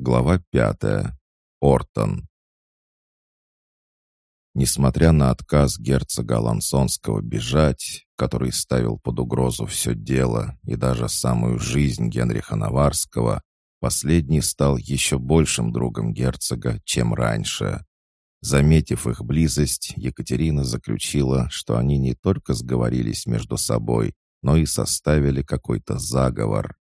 Глава пятая. Ортон. Несмотря на отказ герцога Лансонского бежать, который ставил под угрозу все дело и даже самую жизнь Генриха Наварского, последний стал еще большим другом герцога, чем раньше. Заметив их близость, Екатерина заключила, что они не только сговорились между собой, но и составили какой-то заговор.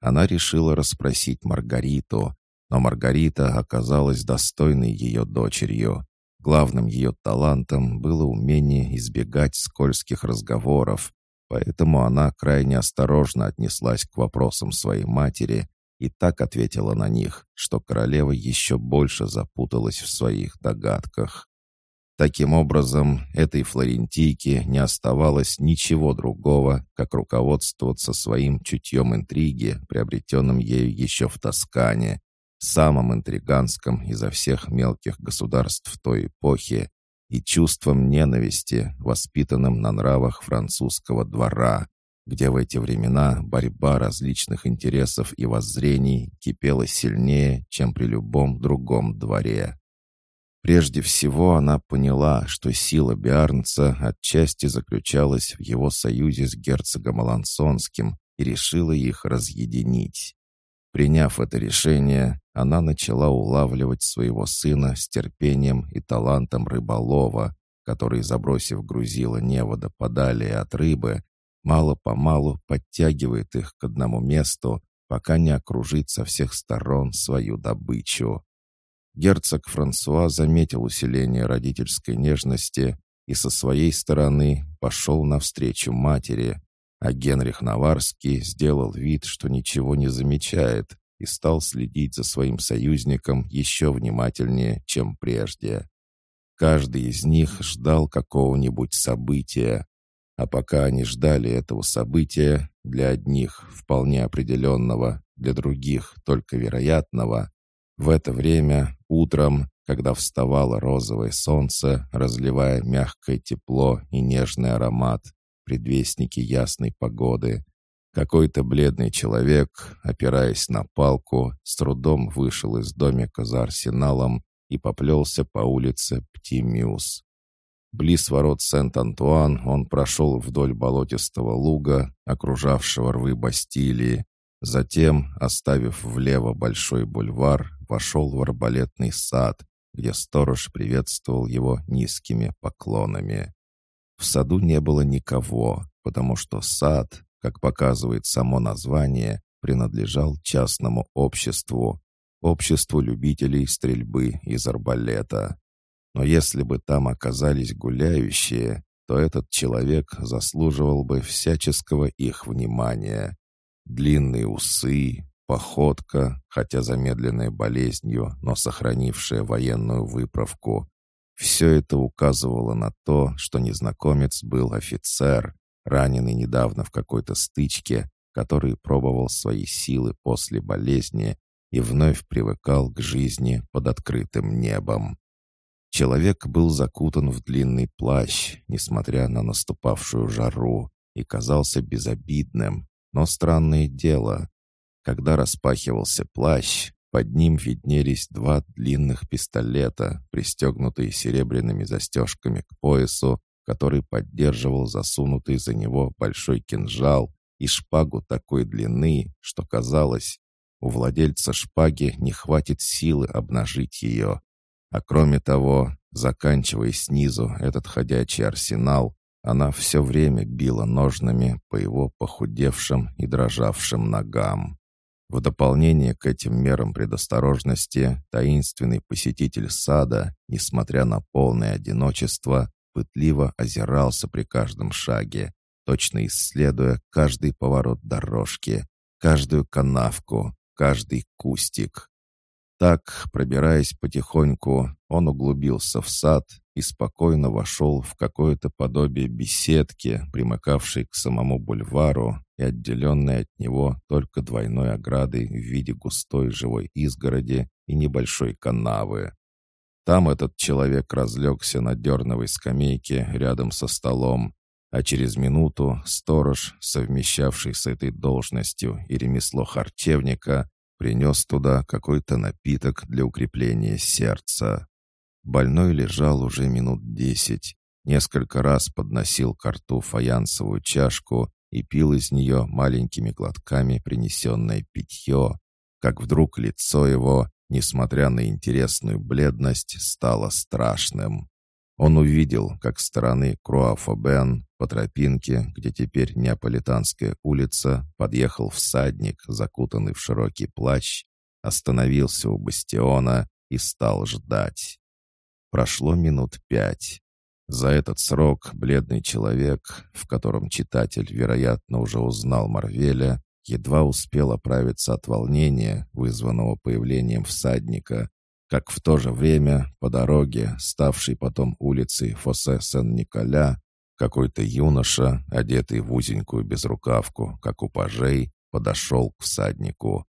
Она решила расспросить Маргариту, но Маргарита оказалась достойной ее дочерью. Главным ее талантом было умение избегать скользких разговоров, поэтому она крайне осторожно отнеслась к вопросам своей матери и так ответила на них, что королева еще больше запуталась в своих догадках. Таким образом, этой флорентийке не оставалось ничего другого, как руководствоваться своим чутьем интриги, приобретенным ею еще в Тоскане, самым интриганском изо всех мелких государств той эпохи, и чувством ненависти, воспитанным на нравах французского двора, где в эти времена борьба различных интересов и воззрений кипела сильнее, чем при любом другом дворе. Прежде всего она поняла, что сила Биарнца отчасти заключалась в его союзе с герцогом Алансонским и решила их разъединить. Приняв это решение, она начала улавливать своего сына с терпением и талантом рыболова, который, забросив грузило невода подали от рыбы, мало-помалу подтягивает их к одному месту, пока не окружит со всех сторон свою добычу. Герцог Франсуа заметил усиление родительской нежности и со своей стороны пошел навстречу матери, а Генрих Наварский сделал вид, что ничего не замечает, и стал следить за своим союзником еще внимательнее, чем прежде. Каждый из них ждал какого-нибудь события, а пока они ждали этого события, для одних вполне определенного, для других только вероятного, в это время, утром, когда вставало розовое солнце, разливая мягкое тепло и нежный аромат, предвестники ясной погоды, какой-то бледный человек, опираясь на палку, с трудом вышел из домика за арсеналом и поплелся по улице Птимиус. Близ ворот Сент-Антуан он прошел вдоль болотистого луга, окружавшего рвы Бастилии, затем, оставив влево большой бульвар, вошел в арбалетный сад, где сторож приветствовал его низкими поклонами. В саду не было никого, потому что сад, как показывает само название, принадлежал частному обществу, обществу любителей стрельбы из арбалета. Но если бы там оказались гуляющие, то этот человек заслуживал бы всяческого их внимания. Длинные усы, походка, хотя замедленная болезнью, но сохранившая военную выправку. Все это указывало на то, что незнакомец был офицер, раненый недавно в какой-то стычке, который пробовал свои силы после болезни и вновь привыкал к жизни под открытым небом. Человек был закутан в длинный плащ, несмотря на наступавшую жару, и казался безобидным, но странное дело. Когда распахивался плащ, под ним виднелись два длинных пистолета, пристегнутые серебряными застежками к поясу который поддерживал засунутый за него большой кинжал и шпагу такой длины, что казалось, у владельца шпаги не хватит силы обнажить ее. А кроме того, заканчивая снизу этот ходячий арсенал, она все время била ножнами по его похудевшим и дрожавшим ногам. В дополнение к этим мерам предосторожности, таинственный посетитель сада, несмотря на полное одиночество, пытливо озирался при каждом шаге, точно исследуя каждый поворот дорожки, каждую канавку, каждый кустик. Так, пробираясь потихоньку, он углубился в сад и спокойно вошел в какое-то подобие беседки, примыкавшей к самому бульвару и отделенной от него только двойной оградой в виде густой живой изгороди и небольшой канавы. Там этот человек разлегся на дерновой скамейке рядом со столом, а через минуту сторож, совмещавший с этой должностью и ремесло харчевника, принес туда какой-то напиток для укрепления сердца. Больной лежал уже минут десять, несколько раз подносил к рту фаянсовую чашку и пил из нее маленькими глотками принесенное питье, как вдруг лицо его, несмотря на интересную бледность, стало страшным. Он увидел, как с стороны Круафобен по тропинке, где теперь Неаполитанская улица, подъехал всадник, закутанный в широкий плащ, остановился у бастиона и стал ждать. Прошло минут пять. За этот срок бледный человек, в котором читатель, вероятно, уже узнал Марвеля, едва успел оправиться от волнения, вызванного появлением всадника, как в то же время по дороге, ставшей потом улицей Фосе Сен-Николя, какой-то юноша, одетый в узенькую безрукавку, как у пажей, подошел к всаднику.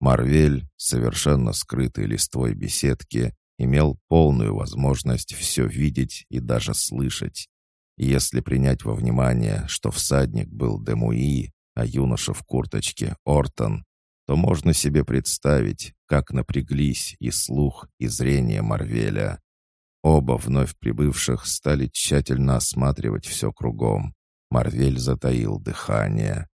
Марвель, совершенно скрытый листвой беседки, имел полную возможность все видеть и даже слышать. И если принять во внимание, что всадник был Демуи, а юноша в курточке Ортон, то можно себе представить, как напряглись и слух, и зрение Марвеля. Оба вновь прибывших стали тщательно осматривать все кругом. Марвель затаил дыхание.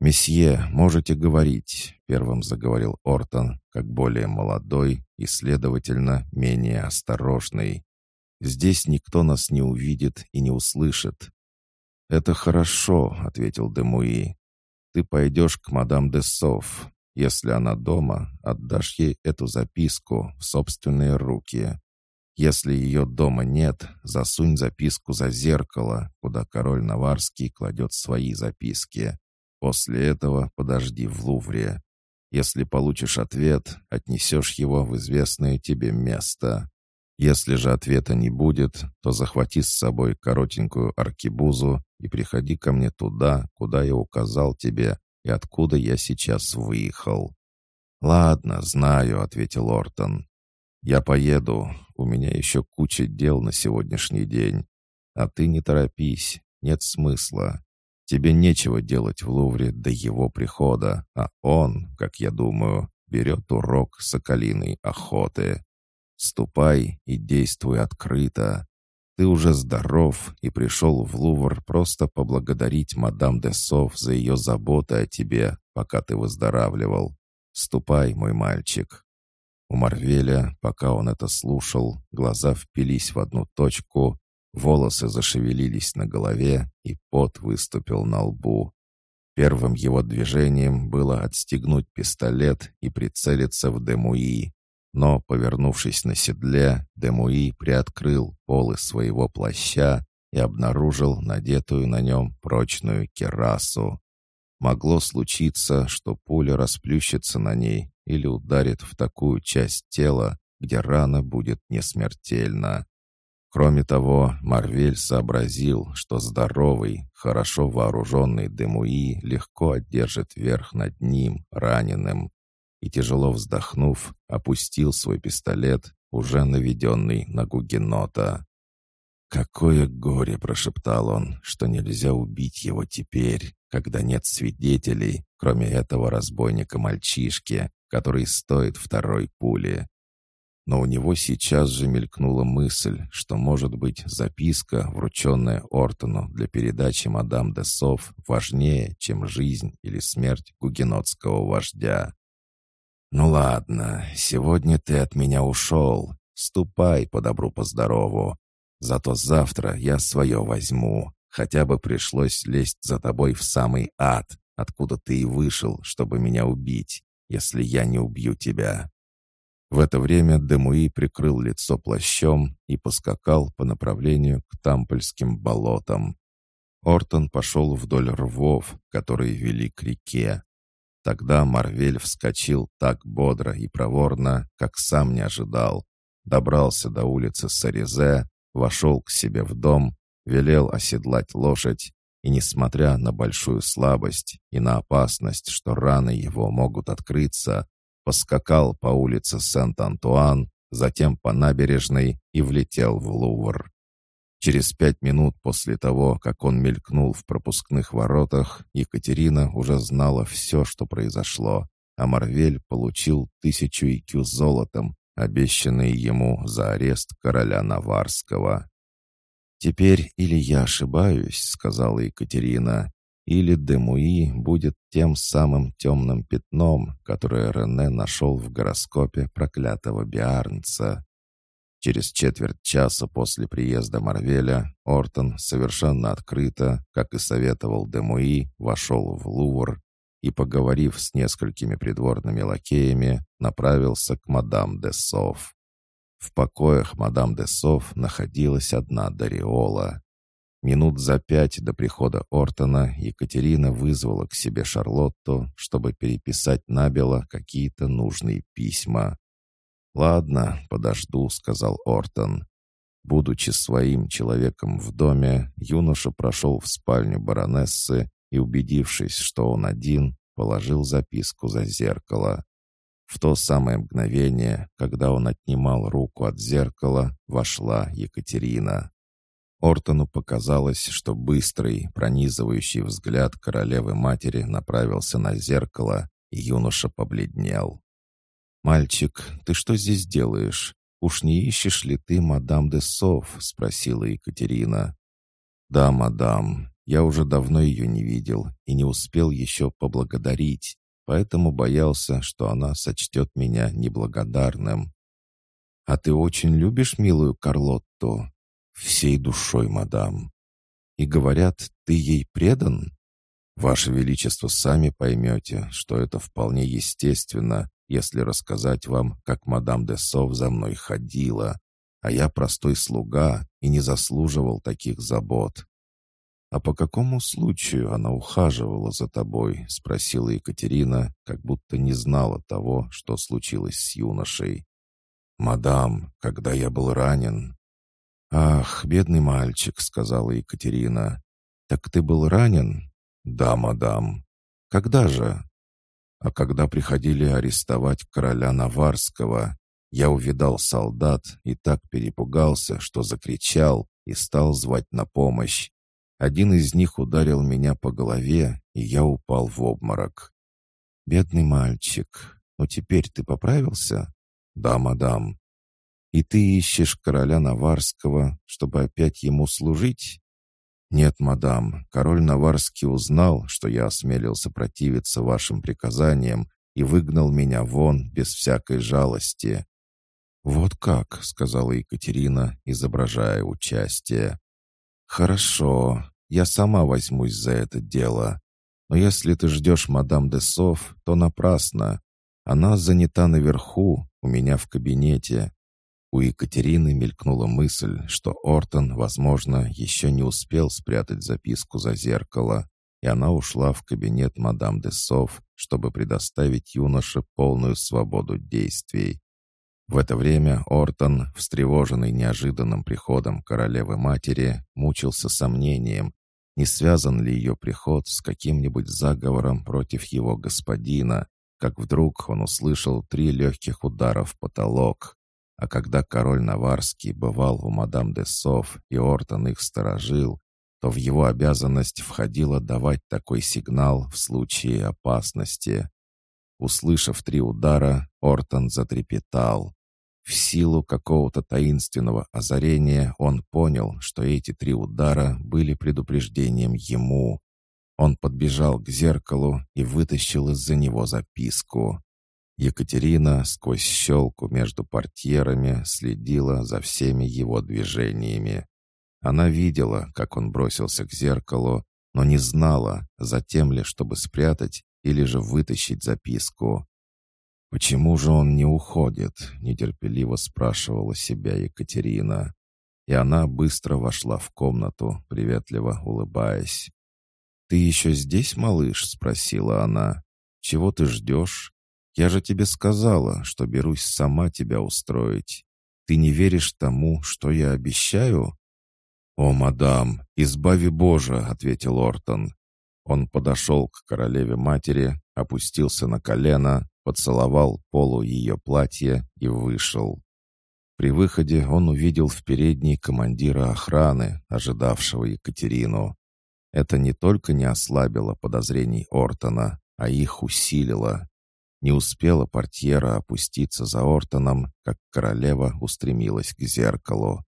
«Месье, можете говорить», — первым заговорил Ортон, как более молодой и, следовательно, менее осторожный. «Здесь никто нас не увидит и не услышит». «Это хорошо», — ответил Демуи. Ты пойдешь к мадам де Соф. Если она дома, отдашь ей эту записку в собственные руки. Если ее дома нет, засунь записку за зеркало, куда король Наварский кладет свои записки. После этого подожди в Лувре. Если получишь ответ, отнесешь его в известное тебе место. Если же ответа не будет, то захвати с собой коротенькую аркибузу и приходи ко мне туда, куда я указал тебе и откуда я сейчас выехал». «Ладно, знаю», — ответил Ортон. «Я поеду. У меня еще куча дел на сегодняшний день. А ты не торопись, нет смысла. Тебе нечего делать в Лувре до его прихода, а он, как я думаю, берет урок соколиной охоты. Ступай и действуй открыто. Ты уже здоров и пришел в Лувр просто поблагодарить мадам де Сов за ее заботы о тебе, пока ты выздоравливал. Ступай, мой мальчик». У Марвеля, пока он это слушал, глаза впились в одну точку, волосы зашевелились на голове, и пот выступил на лбу. Первым его движением было отстегнуть пистолет и прицелиться в Демуи. Но, повернувшись на седле, Демуи приоткрыл полы своего плаща и обнаружил надетую на нем прочную керасу. Могло случиться, что пуля расплющится на ней или ударит в такую часть тела, где рана будет несмертельна. Кроме того, Марвель сообразил, что здоровый, хорошо вооруженный Демуи легко одержит верх над ним, раненым и, тяжело вздохнув, опустил свой пистолет, уже наведенный на Гугенота. «Какое горе!» — прошептал он, что нельзя убить его теперь, когда нет свидетелей, кроме этого разбойника-мальчишки, который стоит второй пули. Но у него сейчас же мелькнула мысль, что, может быть, записка, врученная Ортону для передачи мадам де Сов, важнее, чем жизнь или смерть гугенотского вождя. «Ну ладно, сегодня ты от меня ушел. Ступай по добру, по здорову. Зато завтра я свое возьму. Хотя бы пришлось лезть за тобой в самый ад, откуда ты и вышел, чтобы меня убить, если я не убью тебя». В это время Демуи прикрыл лицо плащом и поскакал по направлению к Тампольским болотам. Ортон пошел вдоль рвов, которые вели к реке. Тогда Марвель вскочил так бодро и проворно, как сам не ожидал. Добрался до улицы Саризе, вошел к себе в дом, велел оседлать лошадь и, несмотря на большую слабость и на опасность, что раны его могут открыться, поскакал по улице Сент-Антуан, затем по набережной и влетел в Лувр. Через пять минут после того, как он мелькнул в пропускных воротах, Екатерина уже знала все, что произошло. а Марвель получил тысячу икю золотом, обещанные ему за арест короля Наварского. «Теперь или я ошибаюсь», — сказала Екатерина, «или Демуи будет тем самым темным пятном, которое Рене нашел в гороскопе проклятого Биарнца». Через четверть часа после приезда Марвеля Ортон совершенно открыто, как и советовал Демуи, вошел в Лувр и, поговорив с несколькими придворными лакеями, направился к мадам де Сов. В покоях мадам де Сов находилась одна Дариола. Минут за пять до прихода Ортона Екатерина вызвала к себе Шарлотту, чтобы переписать набело какие-то нужные письма. «Ладно, подожду», — сказал Ортон. Будучи своим человеком в доме, юноша прошел в спальню баронессы и, убедившись, что он один, положил записку за зеркало. В то самое мгновение, когда он отнимал руку от зеркала, вошла Екатерина. Ортону показалось, что быстрый, пронизывающий взгляд королевы-матери направился на зеркало, и юноша побледнел. «Мальчик, ты что здесь делаешь? Уж не ищешь ли ты мадам де Сов?» — спросила Екатерина. «Да, мадам, я уже давно ее не видел и не успел еще поблагодарить, поэтому боялся, что она сочтет меня неблагодарным». «А ты очень любишь милую Карлотту?» «Всей душой, мадам». «И говорят, ты ей предан?» «Ваше Величество сами поймете, что это вполне естественно, если рассказать вам, как мадам де Сов за мной ходила, а я простой слуга и не заслуживал таких забот. «А по какому случаю она ухаживала за тобой?» — спросила Екатерина, как будто не знала того, что случилось с юношей. «Мадам, когда я был ранен...» «Ах, бедный мальчик», — сказала Екатерина. «Так ты был ранен?» «Да, мадам». «Когда же?» А когда приходили арестовать короля Наварского, я увидал солдат и так перепугался, что закричал и стал звать на помощь. Один из них ударил меня по голове, и я упал в обморок. «Бедный мальчик, ну теперь ты поправился?» «Да, мадам». «И ты ищешь короля Наварского, чтобы опять ему служить?» «Нет, мадам, король Наварский узнал, что я осмелился противиться вашим приказаниям и выгнал меня вон без всякой жалости». «Вот как», — сказала Екатерина, изображая участие. «Хорошо, я сама возьмусь за это дело. Но если ты ждешь мадам де Сов, то напрасно. Она занята наверху, у меня в кабинете. У Екатерины мелькнула мысль, что Ортон, возможно, еще не успел спрятать записку за зеркало, и она ушла в кабинет мадам де Сов, чтобы предоставить юноше полную свободу действий. В это время Ортон, встревоженный неожиданным приходом королевы-матери, мучился сомнением, не связан ли ее приход с каким-нибудь заговором против его господина, как вдруг он услышал три легких удара в потолок. А когда король Наварский бывал у мадам де Сов и Ортон их сторожил, то в его обязанность входило давать такой сигнал в случае опасности. Услышав три удара, Ортон затрепетал. В силу какого-то таинственного озарения он понял, что эти три удара были предупреждением ему. Он подбежал к зеркалу и вытащил из-за него записку. Екатерина сквозь щелку между портьерами следила за всеми его движениями. Она видела, как он бросился к зеркалу, но не знала, затем ли, чтобы спрятать или же вытащить записку. «Почему же он не уходит?» — нетерпеливо спрашивала себя Екатерина. И она быстро вошла в комнату, приветливо улыбаясь. «Ты еще здесь, малыш?» — спросила она. «Чего ты ждешь? Я же тебе сказала, что берусь сама тебя устроить. Ты не веришь тому, что я обещаю?» «О, мадам, избави Боже!» — ответил Ортон. Он подошел к королеве-матери, опустился на колено, поцеловал полу ее платья и вышел. При выходе он увидел в передней командира охраны, ожидавшего Екатерину. Это не только не ослабило подозрений Ортона, а их усилило. Не успела портьера опуститься за Ортоном, как королева устремилась к зеркалу.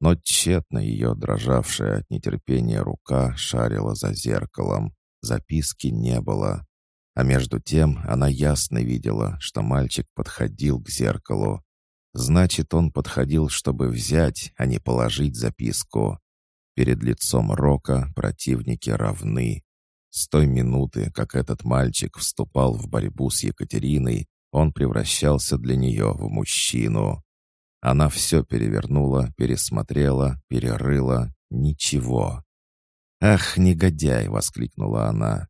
Но тщетно ее дрожавшая от нетерпения рука шарила за зеркалом. Записки не было. А между тем она ясно видела, что мальчик подходил к зеркалу. Значит, он подходил, чтобы взять, а не положить записку. Перед лицом Рока противники равны. С той минуты, как этот мальчик вступал в борьбу с Екатериной, он превращался для нее в мужчину. Она все перевернула, пересмотрела, перерыла. Ничего. «Ах, негодяй!» — воскликнула она.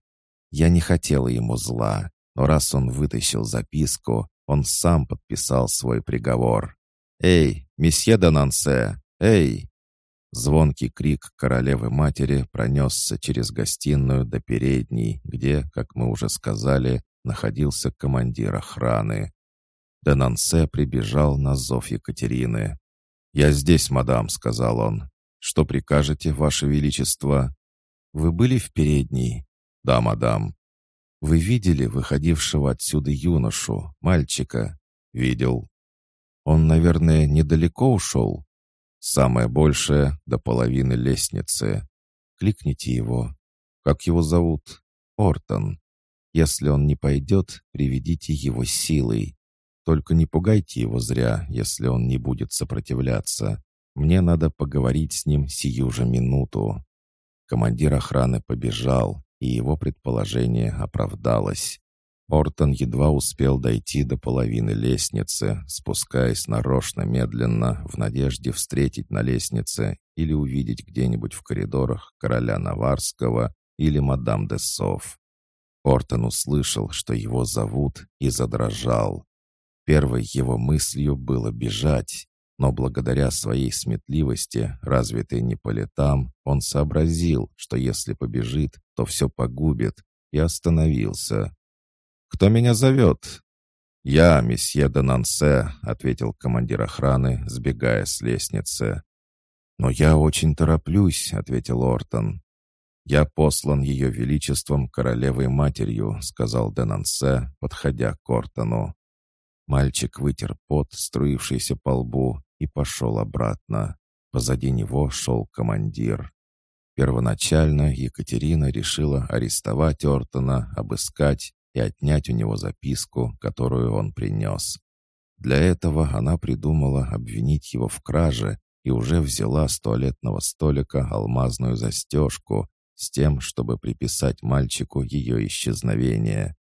«Я не хотела ему зла, но раз он вытащил записку, он сам подписал свой приговор. «Эй, месье Донансе! Эй!» Звонкий крик королевы-матери пронесся через гостиную до передней, где, как мы уже сказали, находился командир охраны. Денансе прибежал на зов Екатерины. «Я здесь, мадам», — сказал он. «Что прикажете, ваше величество?» «Вы были в передней?» «Да, мадам». «Вы видели выходившего отсюда юношу, мальчика?» «Видел». «Он, наверное, недалеко ушел?» Самое большее — до половины лестницы. Кликните его. Как его зовут? Ортон. Если он не пойдет, приведите его силой. Только не пугайте его зря, если он не будет сопротивляться. Мне надо поговорить с ним сию же минуту». Командир охраны побежал, и его предположение оправдалось. Ортон едва успел дойти до половины лестницы, спускаясь нарочно медленно, в надежде встретить на лестнице или увидеть где-нибудь в коридорах короля Наварского или мадам де Сов. Ортон услышал, что его зовут, и задрожал. Первой его мыслью было бежать, но благодаря своей сметливости, развитой не по летам, он сообразил, что если побежит, то все погубит, и остановился. «Кто меня зовет?» «Я, месье де Нансе», — ответил командир охраны, сбегая с лестницы. «Но я очень тороплюсь», — ответил Ортон. «Я послан ее величеством королевой-матерью», — сказал Денансе, подходя к Ортону. Мальчик вытер пот, струившийся по лбу, и пошел обратно. Позади него шел командир. Первоначально Екатерина решила арестовать Ортона, обыскать и отнять у него записку, которую он принес. Для этого она придумала обвинить его в краже и уже взяла с туалетного столика алмазную застежку с тем, чтобы приписать мальчику ее исчезновение.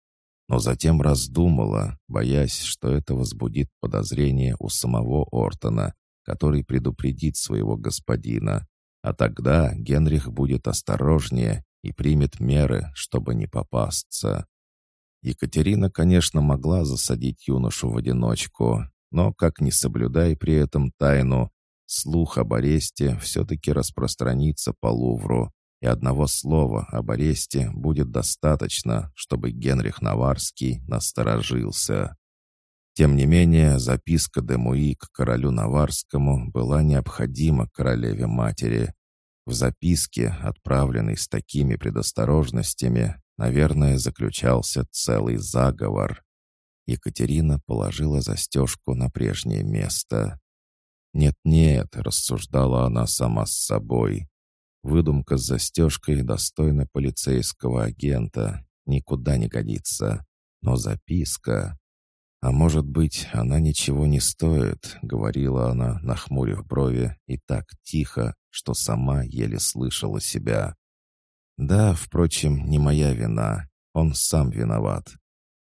Но затем раздумала, боясь, что это возбудит подозрение у самого Ортона, который предупредит своего господина. А тогда Генрих будет осторожнее и примет меры, чтобы не попасться. Екатерина, конечно, могла засадить юношу в одиночку, но, как не соблюдай при этом тайну, слух об аресте все-таки распространится по Лувру, и одного слова об аресте будет достаточно, чтобы Генрих Наварский насторожился. Тем не менее, записка Демуи к королю Наварскому была необходима королеве-матери. В записке, отправленной с такими предосторожностями, Наверное, заключался целый заговор. Екатерина положила застежку на прежнее место. «Нет-нет», — рассуждала она сама с собой. «Выдумка с застежкой достойна полицейского агента. Никуда не годится. Но записка...» «А может быть, она ничего не стоит», — говорила она, нахмурив брови, и так тихо, что сама еле слышала себя. Да, впрочем, не моя вина. Он сам виноват.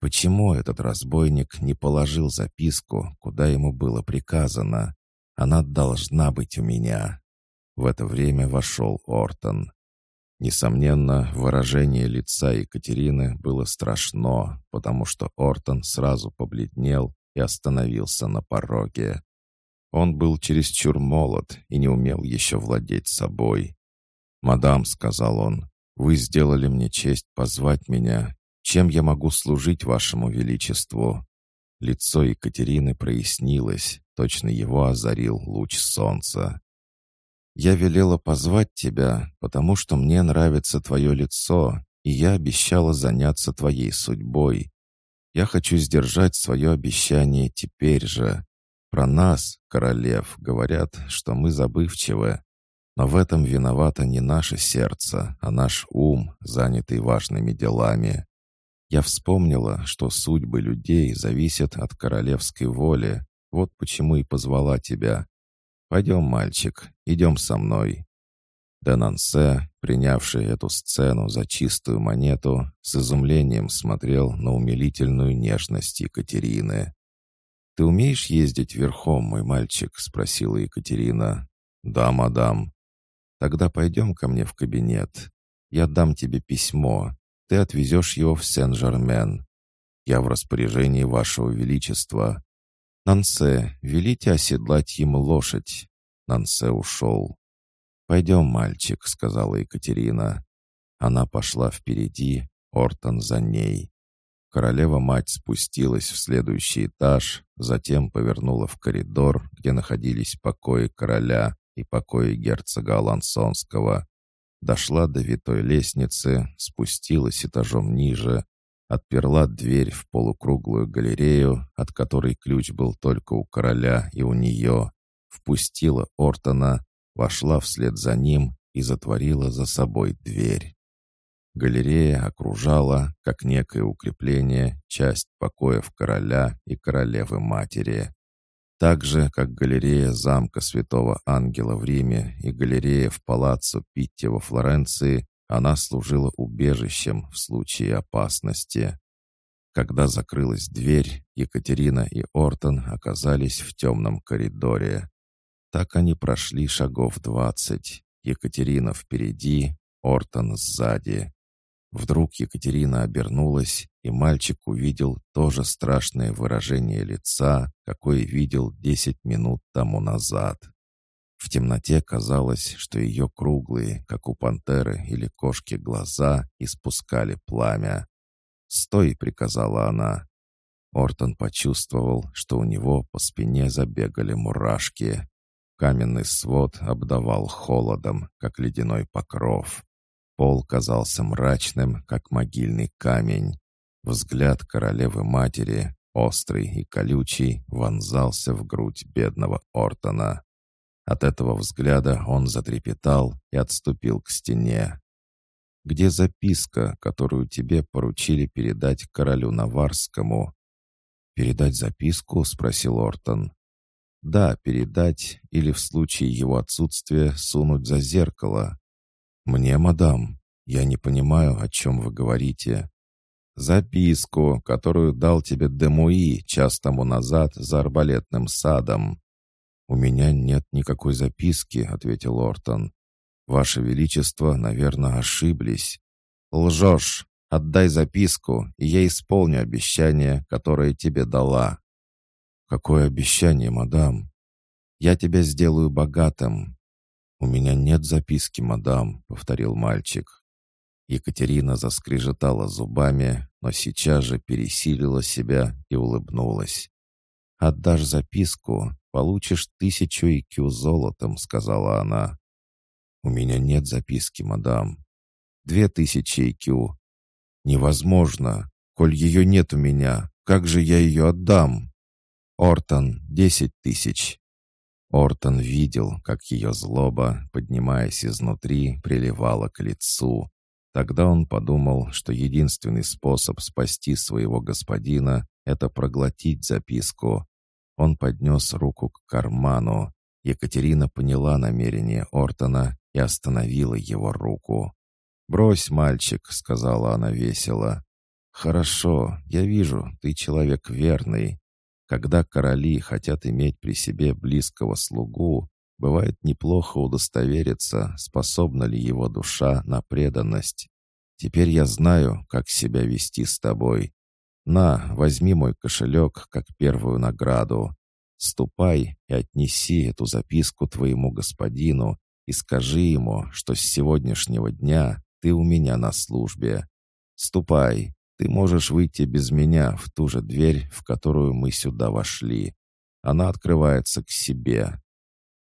Почему этот разбойник не положил записку, куда ему было приказано? Она должна быть у меня. В это время вошел Ортон. Несомненно, выражение лица Екатерины было страшно, потому что Ортон сразу побледнел и остановился на пороге. Он был чересчур молод и не умел еще владеть собой. «Мадам», — сказал он, вы сделали мне честь позвать меня. Чем я могу служить вашему величеству?» Лицо Екатерины прояснилось, точно его озарил луч солнца. «Я велела позвать тебя, потому что мне нравится твое лицо, и я обещала заняться твоей судьбой. Я хочу сдержать свое обещание теперь же. Про нас, королев, говорят, что мы забывчивы. Но в этом виновато не наше сердце, а наш ум, занятый важными делами. Я вспомнила, что судьбы людей зависят от королевской воли. Вот почему и позвала тебя. Пойдем, мальчик, идем со мной. Денансе, принявший эту сцену за чистую монету, с изумлением смотрел на умилительную нежность Екатерины. «Ты умеешь ездить верхом, мой мальчик?» — спросила Екатерина. «Да, мадам». «Тогда пойдем ко мне в кабинет. Я дам тебе письмо. Ты отвезешь его в Сен-Жермен. Я в распоряжении вашего величества. Нансе, велите оседлать ему лошадь». Нансе ушел. «Пойдем, мальчик», — сказала Екатерина. Она пошла впереди, Ортон за ней. Королева-мать спустилась в следующий этаж, затем повернула в коридор, где находились покои короля и покои герцога Алансонского. Дошла до витой лестницы, спустилась этажом ниже, отперла дверь в полукруглую галерею, от которой ключ был только у короля и у нее, впустила Ортона, вошла вслед за ним и затворила за собой дверь. Галерея окружала, как некое укрепление, часть покоев короля и королевы-матери. Так же, как галерея замка Святого Ангела в Риме и галерея в палаццо Питти во Флоренции, она служила убежищем в случае опасности. Когда закрылась дверь, Екатерина и Ортон оказались в темном коридоре. Так они прошли шагов двадцать. Екатерина впереди, Ортон сзади. Вдруг Екатерина обернулась, и мальчик увидел то же страшное выражение лица, какое видел десять минут тому назад. В темноте казалось, что ее круглые, как у пантеры или кошки, глаза испускали пламя. «Стой!» — приказала она. Ортон почувствовал, что у него по спине забегали мурашки. Каменный свод обдавал холодом, как ледяной покров. Пол казался мрачным, как могильный камень. Взгляд королевы-матери, острый и колючий, вонзался в грудь бедного Ортона. От этого взгляда он затрепетал и отступил к стене. «Где записка, которую тебе поручили передать королю Наварскому?» «Передать записку?» — спросил Ортон. «Да, передать или в случае его отсутствия сунуть за зеркало. «Мне, мадам, я не понимаю, о чем вы говорите». «Записку, которую дал тебе Демуи час тому назад за арбалетным садом». «У меня нет никакой записки», — ответил Ортон. «Ваше Величество, наверное, ошиблись». «Лжешь! Отдай записку, и я исполню обещание, которое тебе дала». «Какое обещание, мадам?» «Я тебя сделаю богатым. «У меня нет записки, мадам», — повторил мальчик. Екатерина заскрежетала зубами, но сейчас же пересилила себя и улыбнулась. «Отдашь записку, получишь тысячу икю золотом», — сказала она. «У меня нет записки, мадам». «Две тысячи икю». «Невозможно. Коль ее нет у меня, как же я ее отдам?» «Ортон, десять тысяч». Ортон видел, как ее злоба, поднимаясь изнутри, приливала к лицу. Тогда он подумал, что единственный способ спасти своего господина — это проглотить записку. Он поднес руку к карману. Екатерина поняла намерение Ортона и остановила его руку. «Брось, мальчик», — сказала она весело. «Хорошо, я вижу, ты человек верный. Когда короли хотят иметь при себе близкого слугу, бывает неплохо удостовериться, способна ли его душа на преданность. Теперь я знаю, как себя вести с тобой. На, возьми мой кошелек как первую награду. Ступай и отнеси эту записку твоему господину и скажи ему, что с сегодняшнего дня ты у меня на службе. Ступай, ты можешь выйти без меня в ту же дверь, в которую мы сюда вошли. Она открывается к себе».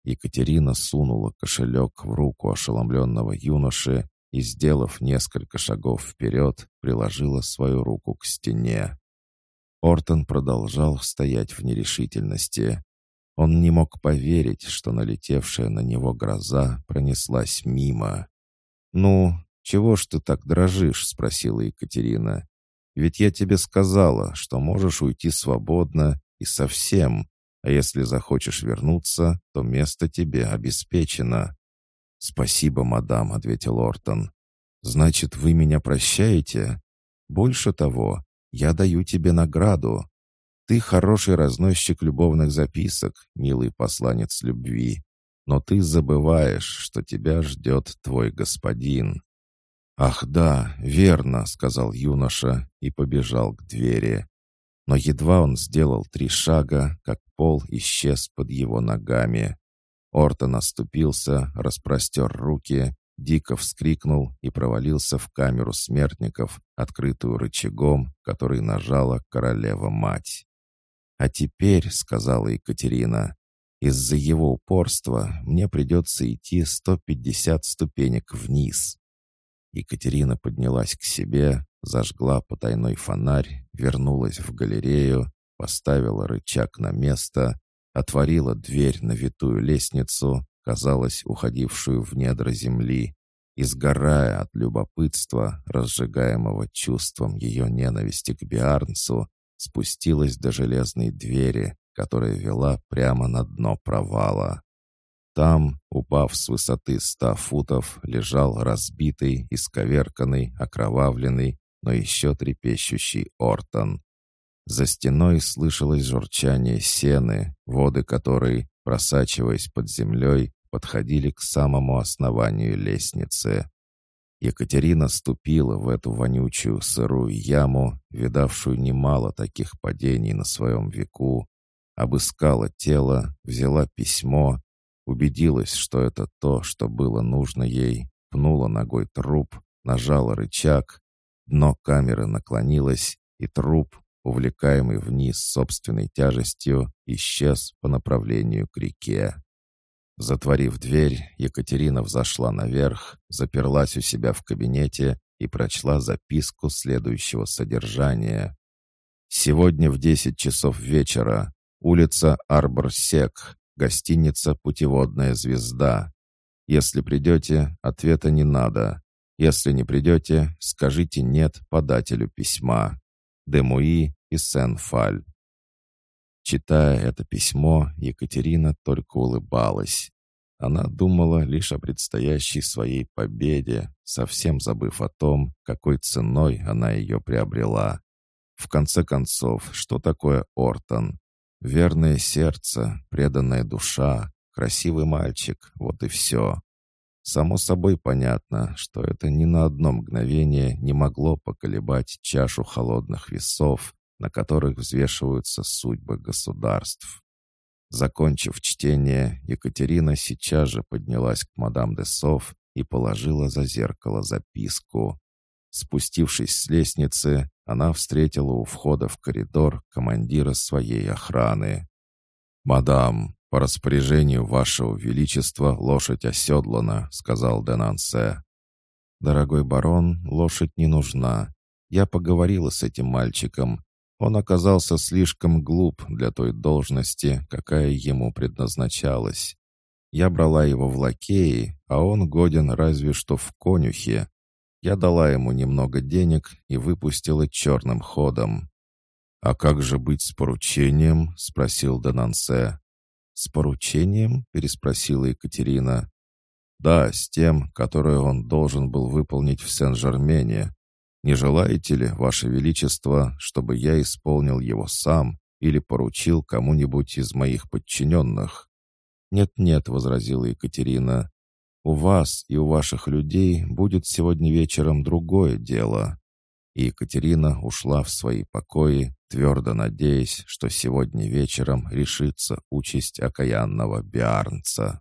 Екатерина сунула кошелек в руку ошеломленного юноши и, сделав несколько шагов вперед, приложила свою руку к стене. Ортон продолжал стоять в нерешительности. Он не мог поверить, что налетевшая на него гроза пронеслась мимо. «Ну, чего ж ты так дрожишь?» — спросила Екатерина. «Ведь я тебе сказала, что можешь уйти свободно и совсем, а если захочешь вернуться, то место тебе обеспечено». «Спасибо, мадам», — ответил Ортон. «Значит, вы меня прощаете? Больше того, я даю тебе награду. Ты хороший разносчик любовных записок, милый посланец любви, но ты забываешь, что тебя ждет твой господин». «Ах да, верно», — сказал юноша и побежал к двери. Но едва он сделал три шага, как пол исчез под его ногами. Ортон оступился, распростер руки, дико вскрикнул и провалился в камеру смертников, открытую рычагом, который нажала королева-мать. «А теперь», — сказала Екатерина, — «из-за его упорства мне придется идти 150 ступенек вниз». Екатерина поднялась к себе, зажгла потайной фонарь, вернулась в галерею, поставила рычаг на место, отворила дверь на витую лестницу, казалось, уходившую в недра земли, и, сгорая от любопытства, разжигаемого чувством ее ненависти к Биарнцу, спустилась до железной двери, которая вела прямо на дно провала. Там, упав с высоты ста футов, лежал разбитый, исковерканный, окровавленный, но еще трепещущий Ортон. За стеной слышалось журчание сены, воды которой, просачиваясь под землей, подходили к самому основанию лестницы. Екатерина ступила в эту вонючую сырую яму, видавшую немало таких падений на своем веку, обыскала тело, взяла письмо, убедилась, что это то, что было нужно ей, пнула ногой труп, нажала рычаг, дно камеры наклонилось, и труп, увлекаемый вниз собственной тяжестью, исчез по направлению к реке. Затворив дверь, Екатерина взошла наверх, заперлась у себя в кабинете и прочла записку следующего содержания. «Сегодня в десять часов вечера. Улица Арбор-Сек, гостиница «Путеводная звезда». Если придете, ответа не надо. Если не придете, скажите «нет» подателю письма. Демуи и Сен-Фаль. Читая это письмо, Екатерина только улыбалась. Она думала лишь о предстоящей своей победе, совсем забыв о том, какой ценой она ее приобрела. В конце концов, что такое Ортон? Верное сердце, преданная душа, красивый мальчик, вот и все. Само собой понятно, что это ни на одно мгновение не могло поколебать чашу холодных весов, на которых взвешиваются судьбы государств. Закончив чтение, Екатерина сейчас же поднялась к мадам де Сов и положила за зеркало записку. Спустившись с лестницы, она встретила у входа в коридор командира своей охраны. «Мадам, по распоряжению вашего величества лошадь оседлана», — сказал Денансе. «Дорогой барон, лошадь не нужна. Я поговорила с этим мальчиком, он оказался слишком глуп для той должности, какая ему предназначалась. Я брала его в лакеи, а он годен разве что в конюхе. Я дала ему немного денег и выпустила черным ходом. «А как же быть с поручением?» — спросил Денансе. «С поручением?» — переспросила Екатерина. «Да, с тем, которое он должен был выполнить в Сен-Жермене. Не желаете ли, Ваше Величество, чтобы я исполнил его сам или поручил кому-нибудь из моих подчиненных?» «Нет-нет», — возразила Екатерина, — «у вас и у ваших людей будет сегодня вечером другое дело». И Екатерина ушла в свои покои, твердо надеясь, что сегодня вечером решится участь окаянного биарнца.